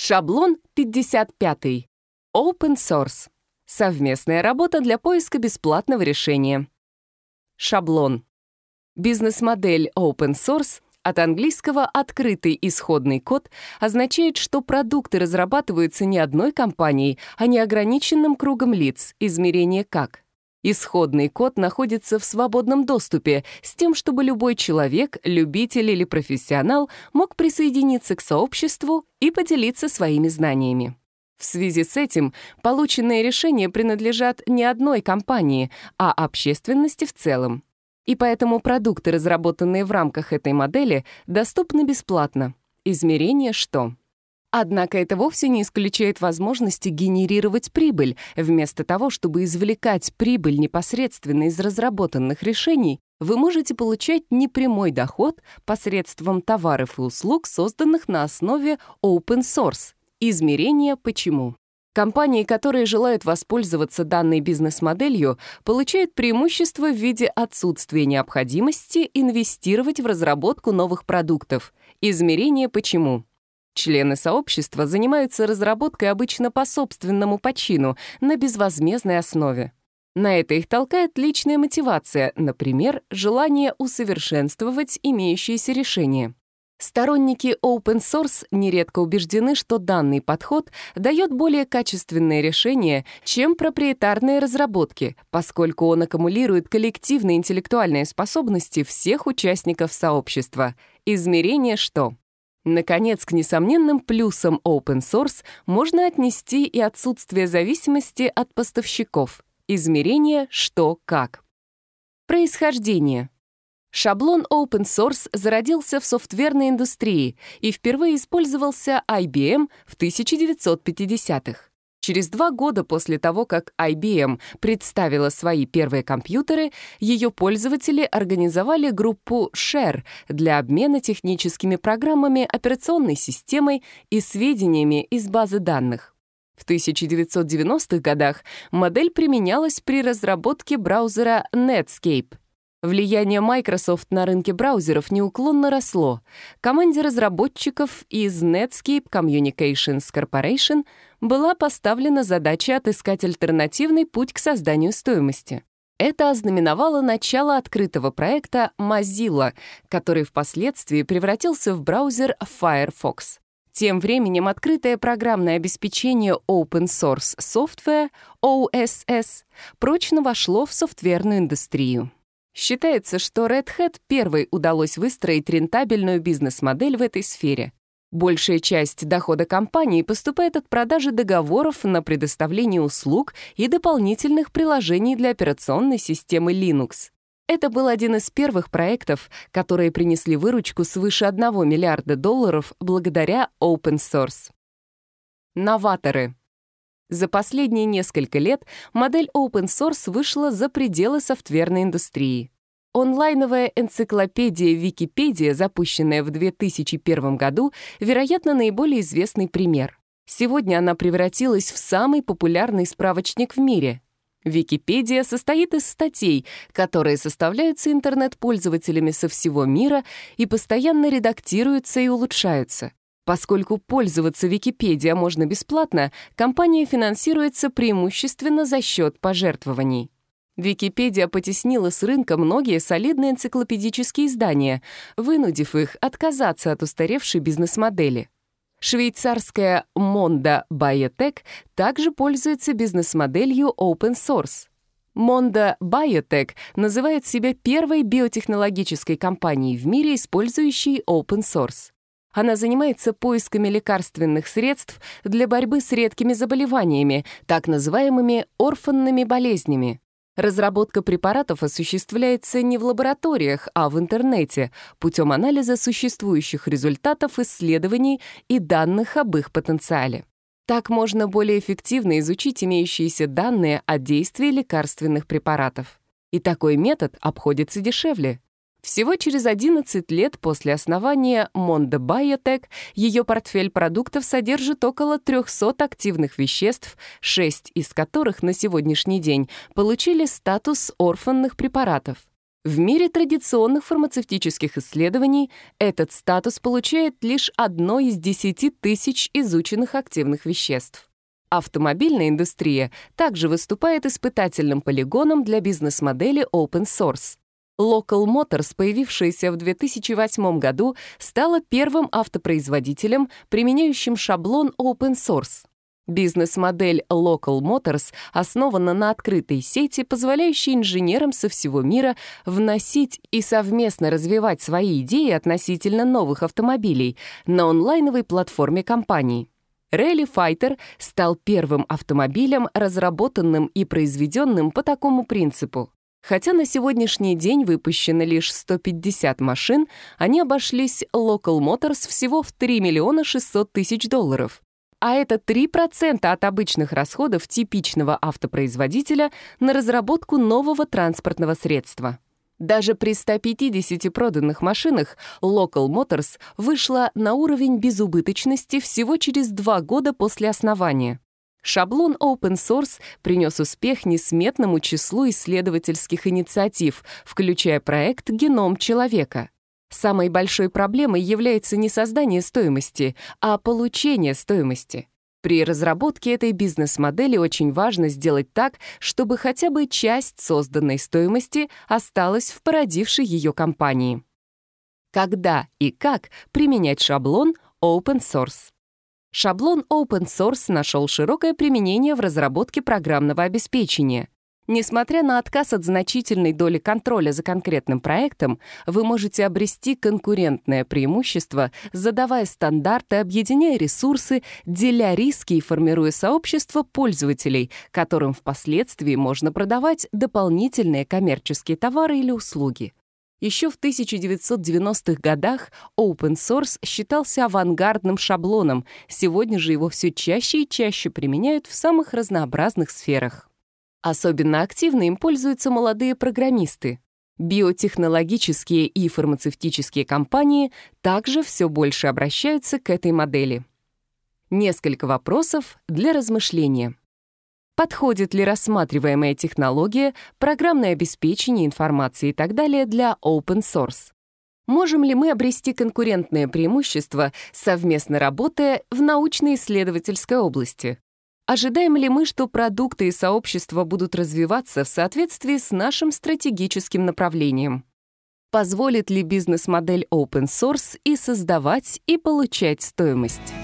Шаблон 55. Open Source. Совместная работа для поиска бесплатного решения. Шаблон. Бизнес-модель Open Source от английского «открытый исходный код» означает, что продукты разрабатываются не одной компанией, а неограниченным кругом лиц, измерение как – Исходный код находится в свободном доступе с тем, чтобы любой человек, любитель или профессионал мог присоединиться к сообществу и поделиться своими знаниями. В связи с этим полученные решения принадлежат не одной компании, а общественности в целом. И поэтому продукты, разработанные в рамках этой модели, доступны бесплатно. Измерение что? Однако это вовсе не исключает возможности генерировать прибыль. Вместо того, чтобы извлекать прибыль непосредственно из разработанных решений, вы можете получать непрямой доход посредством товаров и услуг, созданных на основе open source. Измерение «Почему?». Компании, которые желают воспользоваться данной бизнес-моделью, получают преимущество в виде отсутствия необходимости инвестировать в разработку новых продуктов. Измерение «Почему?». Члены сообщества занимаются разработкой обычно по собственному почину, на безвозмездной основе. На это их толкает личная мотивация, например, желание усовершенствовать имеющиеся решения. Сторонники open source нередко убеждены, что данный подход дает более качественное решение, чем проприетарные разработки, поскольку он аккумулирует коллективные интеллектуальные способности всех участников сообщества. Измерение что? Наконец, к несомненным плюсам open source можно отнести и отсутствие зависимости от поставщиков, измерение что как. Происхождение. Шаблон open source зародился в софтверной индустрии и впервые использовался IBM в 1950-х. Через два года после того, как IBM представила свои первые компьютеры, ее пользователи организовали группу Share для обмена техническими программами, операционной системой и сведениями из базы данных. В 1990-х годах модель применялась при разработке браузера Netscape Влияние Microsoft на рынке браузеров неуклонно росло. Команде разработчиков из Netscape Communications Corporation была поставлена задача отыскать альтернативный путь к созданию стоимости. Это ознаменовало начало открытого проекта Mozilla, который впоследствии превратился в браузер Firefox. Тем временем открытое программное обеспечение Open Source Software, OSS, прочно вошло в софтверную индустрию. Считается, что Red Hat первой удалось выстроить рентабельную бизнес-модель в этой сфере. Большая часть дохода компании поступает от продажи договоров на предоставление услуг и дополнительных приложений для операционной системы Linux. Это был один из первых проектов, которые принесли выручку свыше 1 миллиарда долларов благодаря open source. Новаторы — за последние несколько лет модель open source вышла за пределы софтверной индустрии. Онлайновая энциклопедия Википедия, запущенная в 2001 году, вероятно, наиболее известный пример. Сегодня она превратилась в самый популярный справочник в мире. Википедия состоит из статей, которые составляются интернет-пользователями со всего мира и постоянно редактируются и улучшаются. Поскольку пользоваться Википедия можно бесплатно, компания финансируется преимущественно за счет пожертвований. Википедия потеснила с рынка многие солидные энциклопедические издания, вынудив их отказаться от устаревшей бизнес-модели. Швейцарская Monda Biotech также пользуется бизнес-моделью open source. Monda Biotech называет себя первой биотехнологической компанией в мире, использующей open source. Она занимается поисками лекарственных средств для борьбы с редкими заболеваниями, так называемыми орфанными болезнями. Разработка препаратов осуществляется не в лабораториях, а в интернете путем анализа существующих результатов исследований и данных об их потенциале. Так можно более эффективно изучить имеющиеся данные о действии лекарственных препаратов. И такой метод обходится дешевле. Всего через 11 лет после основания Mondo Biotech ее портфель продуктов содержит около 300 активных веществ, 6 из которых на сегодняшний день получили статус орфанных препаратов. В мире традиционных фармацевтических исследований этот статус получает лишь одно из 10 тысяч изученных активных веществ. Автомобильная индустрия также выступает испытательным полигоном для бизнес-модели open source. Local Motors, появившаяся в 2008 году, стала первым автопроизводителем, применяющим шаблон open source. Бизнес-модель Local Motors основана на открытой сети, позволяющей инженерам со всего мира вносить и совместно развивать свои идеи относительно новых автомобилей на онлайновой платформе компании. Rally Fighter стал первым автомобилем, разработанным и произведенным по такому принципу. Хотя на сегодняшний день выпущено лишь 150 машин, они обошлись Local Motors всего в 3 миллиона 600 тысяч долларов. А это 3% от обычных расходов типичного автопроизводителя на разработку нового транспортного средства. Даже при 150 проданных машинах Local Motors вышла на уровень безубыточности всего через два года после основания. Шаблон open source принес успех несметному числу исследовательских инициатив, включая проект «Геном человека». Самой большой проблемой является не создание стоимости, а получение стоимости. При разработке этой бизнес-модели очень важно сделать так, чтобы хотя бы часть созданной стоимости осталась в породившей ее компании. Когда и как применять шаблон open source? Шаблон open source нашел широкое применение в разработке программного обеспечения. Несмотря на отказ от значительной доли контроля за конкретным проектом, вы можете обрести конкурентное преимущество, задавая стандарты, объединяя ресурсы, деля риски и формируя сообщество пользователей, которым впоследствии можно продавать дополнительные коммерческие товары или услуги. Еще в 1990-х годах open source считался авангардным шаблоном, сегодня же его все чаще и чаще применяют в самых разнообразных сферах. Особенно активно им пользуются молодые программисты. Биотехнологические и фармацевтические компании также все больше обращаются к этой модели. Несколько вопросов для размышления подходит ли рассматриваемая технология, программное обеспечение, информация и так далее для open source. Можем ли мы обрести конкурентное преимущество, совместно работая в научно-исследовательской области? Ожидаем ли мы, что продукты и сообщества будут развиваться в соответствии с нашим стратегическим направлением? Позволит ли бизнес-модель open source и создавать, и получать стоимость?